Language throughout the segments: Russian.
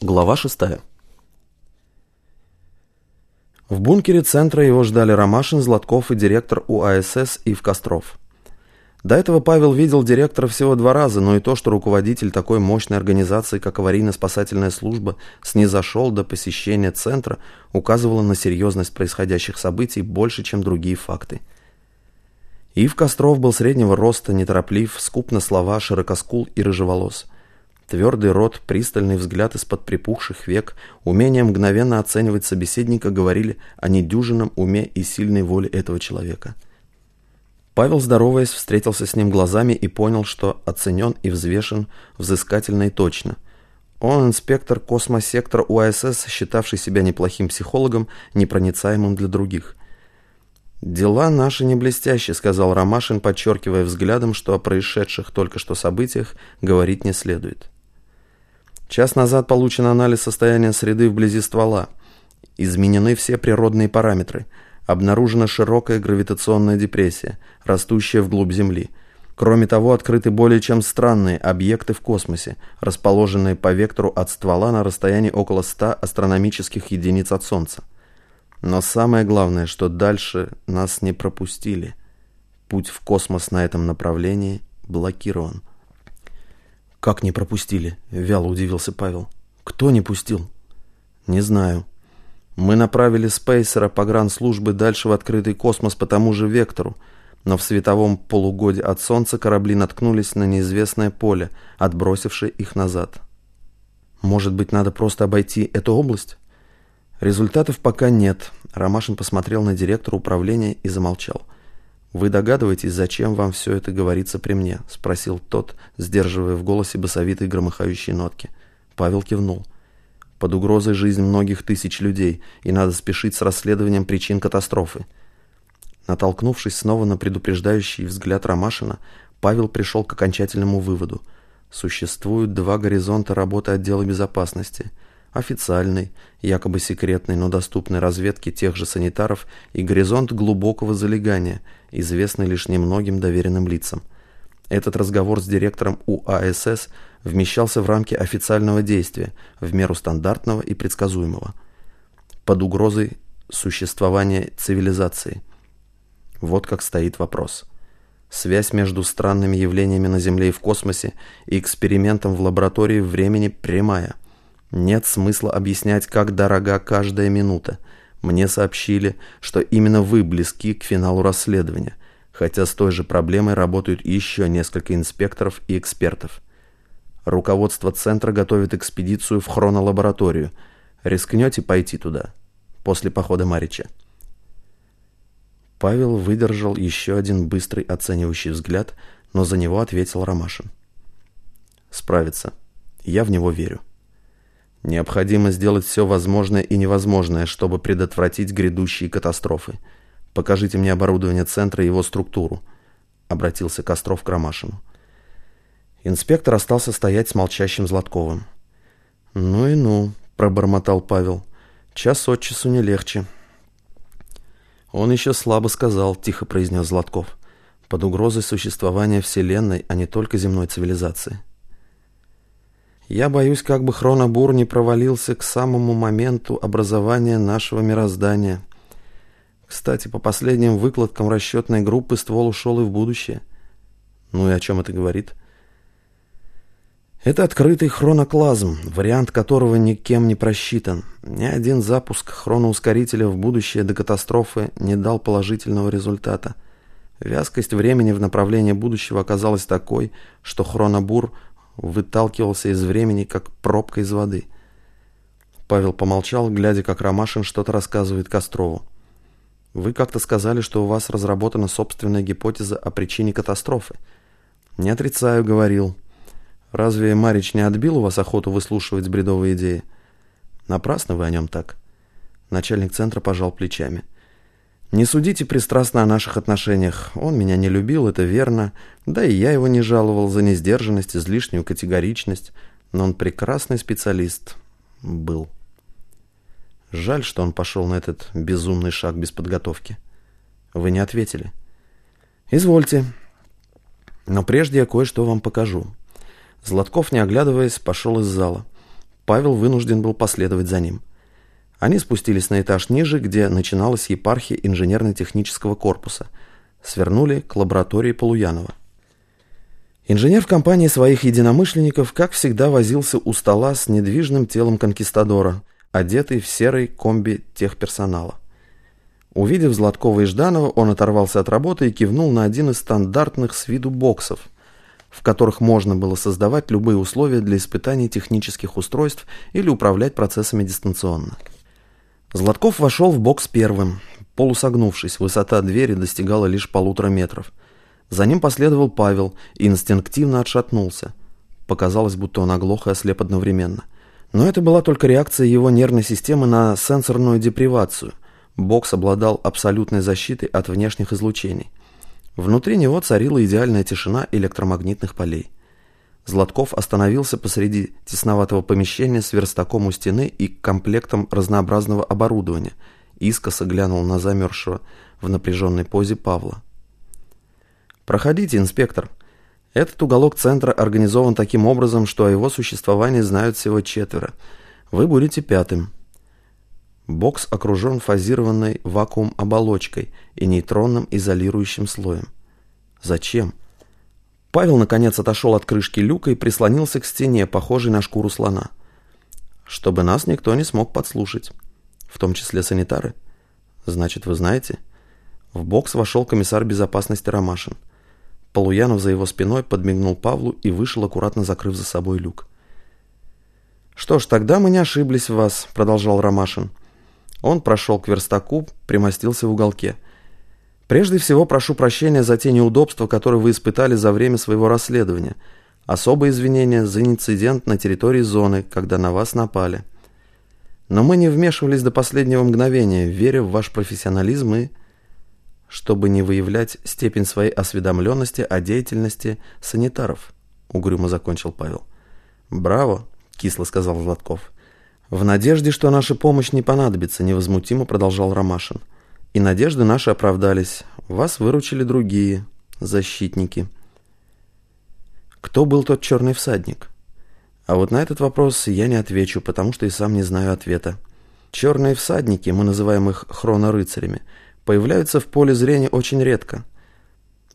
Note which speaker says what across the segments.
Speaker 1: Глава шестая. В бункере центра его ждали Ромашин, Златков и директор УАСС Ив Костров. До этого Павел видел директора всего два раза, но и то, что руководитель такой мощной организации, как аварийно-спасательная служба, снизошел до посещения центра, указывало на серьезность происходящих событий больше, чем другие факты. Ив Костров был среднего роста, нетороплив, скуп на слова, широкоскул и рыжеволос – Твердый рот, пристальный взгляд из-под припухших век, умение мгновенно оценивать собеседника говорили о недюжинном уме и сильной воле этого человека. Павел, здороваясь, встретился с ним глазами и понял, что оценен и взвешен взыскательно и точно. Он инспектор космосектора УАСС, считавший себя неплохим психологом, непроницаемым для других. «Дела наши не блестящие», — сказал Ромашин, подчеркивая взглядом, что о происшедших только что событиях говорить не следует. Час назад получен анализ состояния среды вблизи ствола. Изменены все природные параметры. Обнаружена широкая гравитационная депрессия, растущая вглубь Земли. Кроме того, открыты более чем странные объекты в космосе, расположенные по вектору от ствола на расстоянии около 100 астрономических единиц от Солнца. Но самое главное, что дальше нас не пропустили. Путь в космос на этом направлении блокирован. «Как не пропустили?» – вяло удивился Павел. «Кто не пустил?» «Не знаю. Мы направили спейсера погранслужбы дальше в открытый космос по тому же вектору, но в световом полугоде от Солнца корабли наткнулись на неизвестное поле, отбросившее их назад. Может быть, надо просто обойти эту область?» Результатов пока нет. Ромашин посмотрел на директора управления и замолчал. «Вы догадываетесь, зачем вам все это говорится при мне?» – спросил тот, сдерживая в голосе басовитые громыхающие нотки. Павел кивнул. «Под угрозой жизнь многих тысяч людей, и надо спешить с расследованием причин катастрофы». Натолкнувшись снова на предупреждающий взгляд Ромашина, Павел пришел к окончательному выводу. Существуют два горизонта работы отдела безопасности – официальной, якобы секретной, но доступной разведки тех же санитаров и горизонт глубокого залегания, известный лишь немногим доверенным лицам. Этот разговор с директором УАСС вмещался в рамки официального действия, в меру стандартного и предсказуемого. Под угрозой существования цивилизации. Вот как стоит вопрос. Связь между странными явлениями на Земле и в космосе и экспериментом в лаборатории времени прямая – нет смысла объяснять, как дорога каждая минута. Мне сообщили, что именно вы близки к финалу расследования, хотя с той же проблемой работают еще несколько инспекторов и экспертов. Руководство центра готовит экспедицию в хронолабораторию. Рискнете пойти туда? После похода Марича. Павел выдержал еще один быстрый оценивающий взгляд, но за него ответил Ромашин. «Справится. Я в него верю». Необходимо сделать все возможное и невозможное, чтобы предотвратить грядущие катастрофы. Покажите мне оборудование центра и его структуру», — обратился Костров к Ромашину. Инспектор остался стоять с молчащим Златковым. «Ну и ну», — пробормотал Павел. «Час от часу не легче». «Он еще слабо сказал», — тихо произнес Златков. «Под угрозой существования Вселенной, а не только земной цивилизации». Я боюсь, как бы хронобур не провалился к самому моменту образования нашего мироздания. Кстати, по последним выкладкам расчетной группы ствол ушел и в будущее. Ну и о чем это говорит? Это открытый хроноклазм, вариант которого никем не просчитан. Ни один запуск хроноускорителя в будущее до катастрофы не дал положительного результата. Вязкость времени в направлении будущего оказалась такой, что хронобур выталкивался из времени, как пробка из воды. Павел помолчал, глядя, как Ромашин что-то рассказывает Кострову. «Вы как-то сказали, что у вас разработана собственная гипотеза о причине катастрофы». «Не отрицаю», — говорил. «Разве Марич не отбил у вас охоту выслушивать бредовые идеи?» «Напрасно вы о нем так». Начальник центра пожал плечами. Не судите пристрастно о наших отношениях. Он меня не любил, это верно. Да и я его не жаловал за несдержанность, излишнюю категоричность. Но он прекрасный специалист был. Жаль, что он пошел на этот безумный шаг без подготовки. Вы не ответили. Извольте. Но прежде я кое-что вам покажу. Златков, не оглядываясь, пошел из зала. Павел вынужден был последовать за ним. Они спустились на этаж ниже, где начиналась епархия инженерно-технического корпуса. Свернули к лаборатории Полуянова. Инженер в компании своих единомышленников, как всегда, возился у стола с недвижным телом конкистадора, одетый в серый комби техперсонала. Увидев Златкова и Жданова, он оторвался от работы и кивнул на один из стандартных с виду боксов, в которых можно было создавать любые условия для испытаний технических устройств или управлять процессами дистанционно. Златков вошел в бокс первым. Полусогнувшись, высота двери достигала лишь полутора метров – за ним последовал Павел и инстинктивно отшатнулся. Показалось, будто он оглох и ослеп одновременно. Но это была только реакция его нервной системы на сенсорную депривацию. Бокс обладал абсолютной защитой от внешних излучений. Внутри него царила идеальная тишина электромагнитных полей. Златков остановился посреди тесноватого помещения с верстаком у стены и комплектом разнообразного оборудования, искоса глянул на замерзшего в напряженной позе Павла. «Проходите, инспектор. Этот уголок центра организован таким образом, что о его существовании знают всего четверо. Вы будете пятым». Бокс окружен фазированной вакуум-оболочкой и нейтронным изолирующим слоем. Зачем? Павел, наконец, отошел от крышки люка и прислонился к стене, похожей на шкуру слона. Чтобы нас никто не смог подслушать. В том числе санитары. Значит, вы знаете? В бокс вошел комиссар безопасности Ромашин. Полуянов за его спиной подмигнул Павлу и вышел, аккуратно закрыв за собой люк. «Что ж, тогда мы не ошиблись в вас», — продолжал Ромашин. Он прошел к верстаку, примостился в уголке. «Прежде всего прошу прощения за те неудобства, которые вы испытали за время своего расследования. Особое извинение за инцидент на территории зоны, когда на вас напали. Но мы не вмешивались до последнего мгновения, веря в ваш профессионализм и чтобы не выявлять степень своей осведомленности о деятельности санитаров», — угрюмо закончил Павел. «Браво», — кисло сказал Златков. «В надежде, что наша помощь не понадобится», — невозмутимо продолжал Ромашин. «И надежды наши оправдались. Вас выручили другие, защитники». «Кто был тот черный всадник?» А вот на этот вопрос я не отвечу, потому что и сам не знаю ответа. Черные всадники, мы называем их хронорыцарями, появляются в поле зрения очень редко.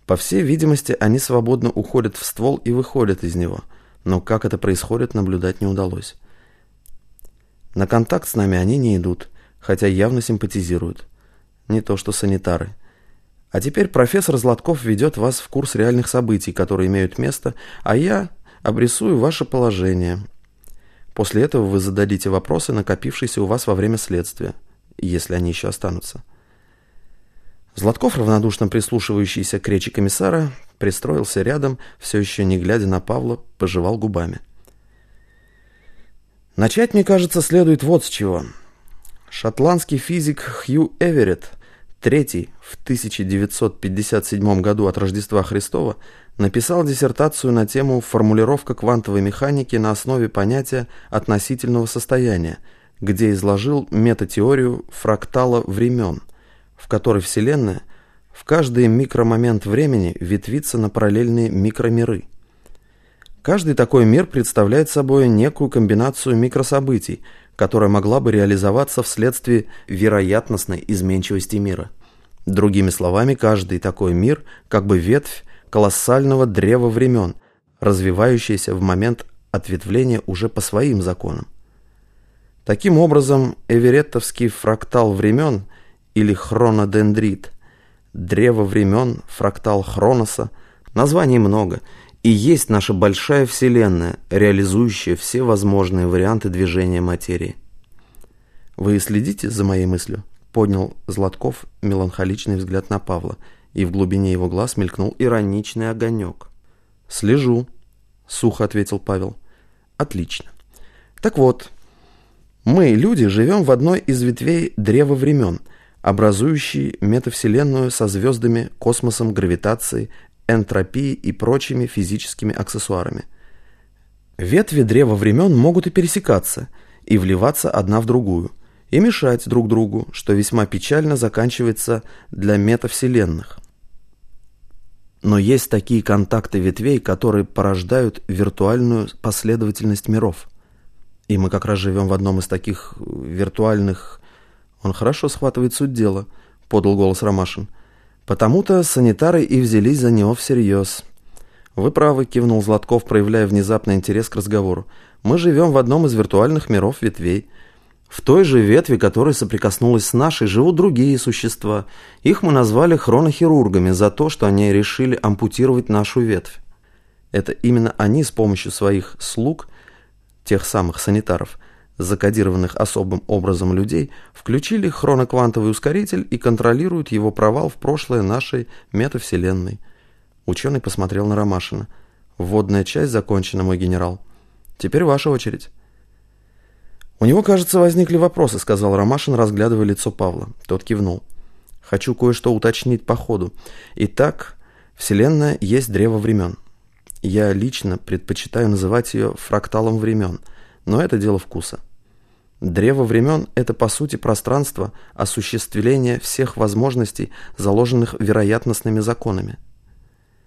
Speaker 1: По всей видимости, они свободно уходят в ствол и выходят из него, но как это происходит, наблюдать не удалось. На контакт с нами они не идут, хотя явно симпатизируют. Не то что санитары. А теперь профессор Златков ведет вас в курс реальных событий, которые имеют место, а я обрисую ваше положение. После этого вы зададите вопросы, накопившиеся у вас во время следствия, если они еще останутся. Златков, равнодушно прислушивающийся к речи комиссара, пристроился рядом, все еще не глядя на Павла, пожевал губами. Начать, мне кажется, следует вот с чего. Шотландский физик Хью Эверетт, третий в 1957 году от Рождества Христова, написал диссертацию на тему «Формулировка квантовой механики на основе понятия относительного состояния», где изложил метатеорию фрактала времен – в которой Вселенная в каждый микромомент времени ветвится на параллельные микромиры. Каждый такой мир представляет собой некую комбинацию микрособытий, которая могла бы реализоваться вследствие вероятностной изменчивости мира. Другими словами, каждый такой мир как бы ветвь колоссального древа времен, развивающаяся в момент ответвления уже по своим законам. Таким образом, эвереттовский фрактал времен – или хронодендрит, древо времен, фрактал Хроноса, названий много, и есть наша большая Вселенная, реализующая все возможные варианты движения материи. «Вы следите за моей мыслью?» — поднял Златков меланхоличный взгляд на Павла, и в глубине его глаз мелькнул ироничный огонек. «Слежу», — сухо ответил Павел. «Отлично. Так вот, мы, люди, живем в одной из ветвей древа времен — образующий метавселенную со звездами, космосом, гравитацией, энтропией и прочими физическими аксессуарами. Ветви древа времен могут и пересекаться, и вливаться одна в другую, и мешать друг другу, что весьма печально заканчивается для метавселенных. Но есть такие контакты ветвей, которые порождают виртуальную последовательность миров. И мы как раз живем в одном из таких виртуальных... Он хорошо схватывает суть дела, подал голос Ромашин. Потому-то санитары и взялись за него всерьез. Вы правы, кивнул Златков, проявляя внезапный интерес к разговору. Мы живем в одном из виртуальных миров ветвей. В той же ветви, которая соприкоснулась с нашей, живут другие существа. Их мы назвали хронохирургами за то, что они решили ампутировать нашу ветвь. Это именно они с помощью своих слуг, тех самых санитаров, закодированных особым образом людей, включили хроноквантовый ускоритель и контролируют его провал в прошлое нашей метавселенной. Ученый посмотрел на Ромашина. «Вводная часть закончена, мой генерал. Теперь ваша очередь». «У него, кажется, возникли вопросы», — сказал Ромашин, разглядывая лицо Павла. Тот кивнул. «Хочу кое-что уточнить по ходу. Итак, Вселенная есть древо времен. Я лично предпочитаю называть ее фракталом времен, но это дело вкуса. Древо времен – это, по сути, пространство осуществления всех возможностей, заложенных вероятностными законами».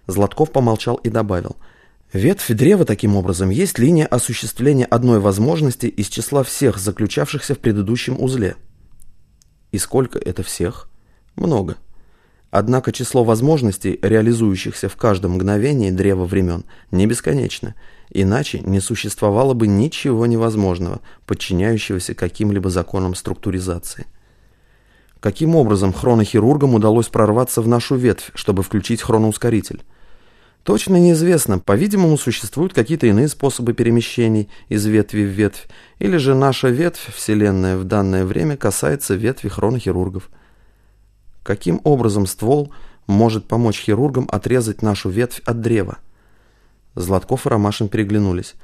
Speaker 1: Златков помолчал и добавил – Ветвь древа, таким образом, есть линия осуществления одной возможности из числа всех заключавшихся в предыдущем узле. И сколько это всех? Много. Однако число возможностей, реализующихся в каждом мгновении древа времен, не бесконечно, иначе не существовало бы ничего невозможного, подчиняющегося каким-либо законам структуризации. Каким образом хронохирургам удалось прорваться в нашу ветвь, чтобы включить хроноускоритель? Точно неизвестно, по-видимому, существуют какие-то иные способы перемещений из ветви в ветвь, или же наша ветвь, Вселенная, в данное время касается ветви хронохирургов. Каким образом ствол может помочь хирургам отрезать нашу ветвь от древа? Златков и Ромашин переглянулись.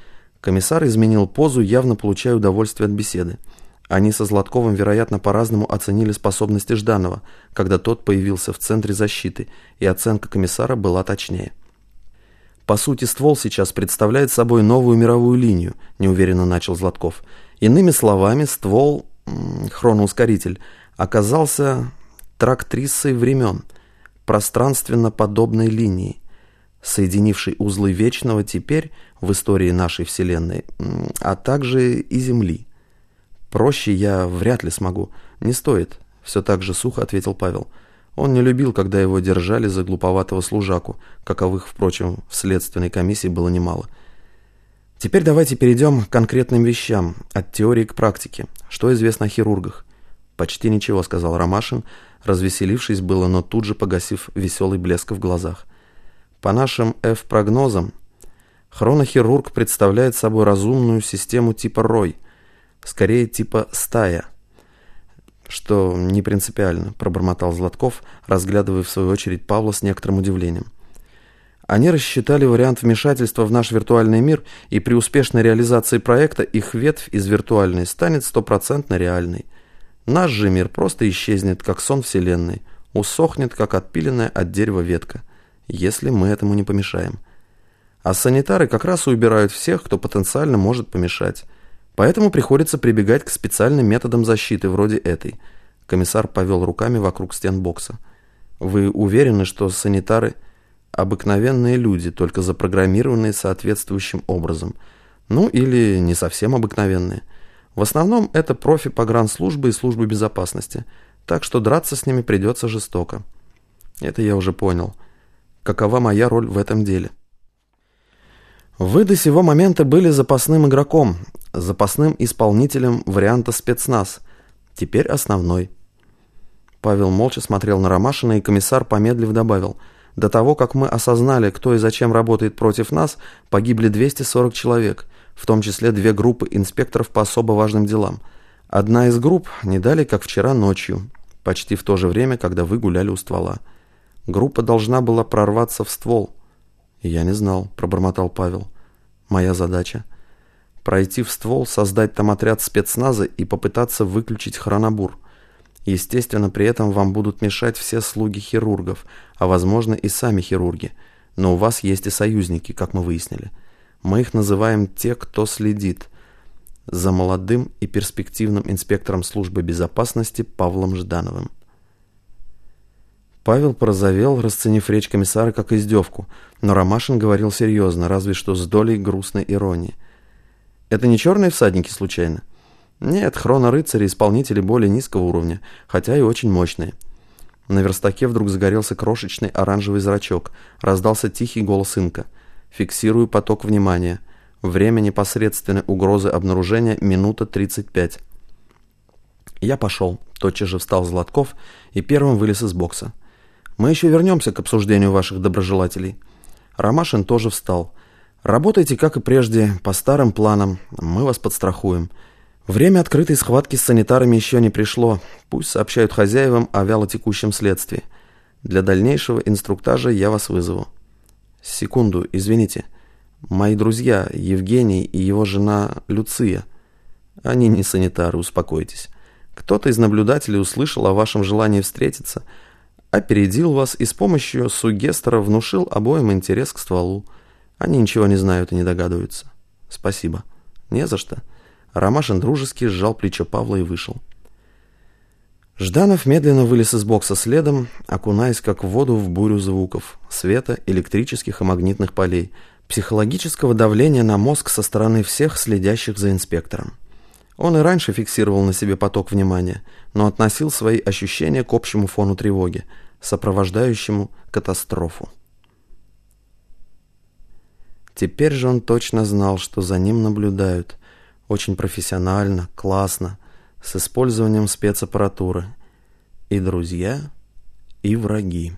Speaker 1: Комиссар изменил позу, явно получая удовольствие от беседы. Они со Златковым, вероятно, по-разному оценили способности Жданова, когда тот появился в центре защиты, и оценка комиссара была точнее. По сути, ствол сейчас представляет собой новую мировую линию, неуверенно начал Златков. Иными словами, ствол, хроноускоритель, оказался трактриссой времен, пространственно подобной линией, соединившей узлы Вечного теперь в истории нашей Вселенной, а также и Земли. Проще я вряд ли смогу. Не стоит, все так же сухо ответил Павел. Он не любил, когда его держали за глуповатого служаку, каковых, впрочем, в следственной комиссии было немало. Теперь давайте перейдем к конкретным вещам, от теории к практике. Что известно о хирургах? Почти ничего, сказал Ромашин, развеселившись было, но тут же погасив веселый блеск в глазах. По нашим F-прогнозам, хронохирург представляет собой разумную систему типа Рой, скорее типа стая – «Что не принципиально», – пробормотал Златков, разглядывая в свою очередь Павла с некоторым удивлением. Они рассчитали вариант вмешательства в наш виртуальный мир, и при успешной реализации проекта их ветвь из виртуальной станет стопроцентно реальной. Наш же мир просто исчезнет, как сон Вселенной, усохнет, как отпиленная от дерева ветка, если мы этому не помешаем. А санитары как раз и убирают всех, кто потенциально может помешать. Поэтому приходится прибегать к специальным методам защиты, вроде этой. Комиссар повел руками вокруг стен бокса. Вы уверены, что санитары – обыкновенные люди, только запрограммированные соответствующим образом? Ну, или не совсем обыкновенные. В основном это профи погранслужбы и службы безопасности, так что драться с ними придется жестоко. Это я уже понял. Какова моя роль в этом деле? Вы до сего момента были запасным игроком, запасным исполнителем варианта спецназ, теперь основной. Павел молча смотрел на Ромашина, и комиссар, помедлив, добавил, «До того, как мы осознали, кто и зачем работает против нас, погибли 240 человек, в том числе две группы инспекторов по особо важным делам. Одна из групп не дали, как вчера ночью, почти в то же время, когда вы гуляли у ствола. Группа должна была прорваться в ствол». «Я не знал», — пробормотал Павел. «Моя задача — пройти в ствол, создать там отряд спецназа и попытаться выключить хронобур. Естественно, при этом вам будут мешать все слуги хирургов, а возможно и сами хирурги. Но у вас есть и союзники, как мы выяснили. Мы их называем «те, кто следит» за молодым и перспективным инспектором службы безопасности Павлом Ждановым. Павел порозовел, расценив речь комиссара как издевку, но Ромашин говорил серьезно, разве что с долей грустной иронии – Это не черные всадники случайно? Нет, хроно-рыцари – исполнители более низкого уровня, хотя и очень мощные. На верстаке вдруг загорелся крошечный оранжевый зрачок. Раздался тихий голос инка. «Фиксирую поток внимания. Время непосредственной угрозы обнаружения – минута 35». Я пошел. Тотчас же встал Златков и первым вылез из бокса. «Мы еще вернемся к обсуждению ваших доброжелателей». Ромашин тоже встал. «Работайте, как и прежде, по старым планам. Мы вас подстрахуем». Время открытой схватки с санитарами еще не пришло. Пусть сообщают хозяевам о вялотекущем следствии. Для дальнейшего инструктажа я вас вызову. Секунду, извините. Мои друзья, Евгений и его жена Люция. Они не санитары, успокойтесь. Кто-то из наблюдателей услышал о вашем желании встретиться, опередил вас и с помощью сугестера внушил обоим интерес к стволу. Они ничего не знают и не догадываются. Спасибо. Не за что. Ромашин дружески сжал плечо Павла и вышел. Жданов медленно вылез из бокса следом, окунаясь как в воду в бурю звуков, света, электрических и магнитных полей, психологического давления на мозг со стороны всех следящих за инспектором. Он и раньше фиксировал на себе поток внимания, но относил свои ощущения к общему фону тревоги, сопровождающему катастрофу. Теперь же он точно знал, что за ним наблюдают, очень профессионально, классно, с использованием спецаппаратуры. И друзья, и враги.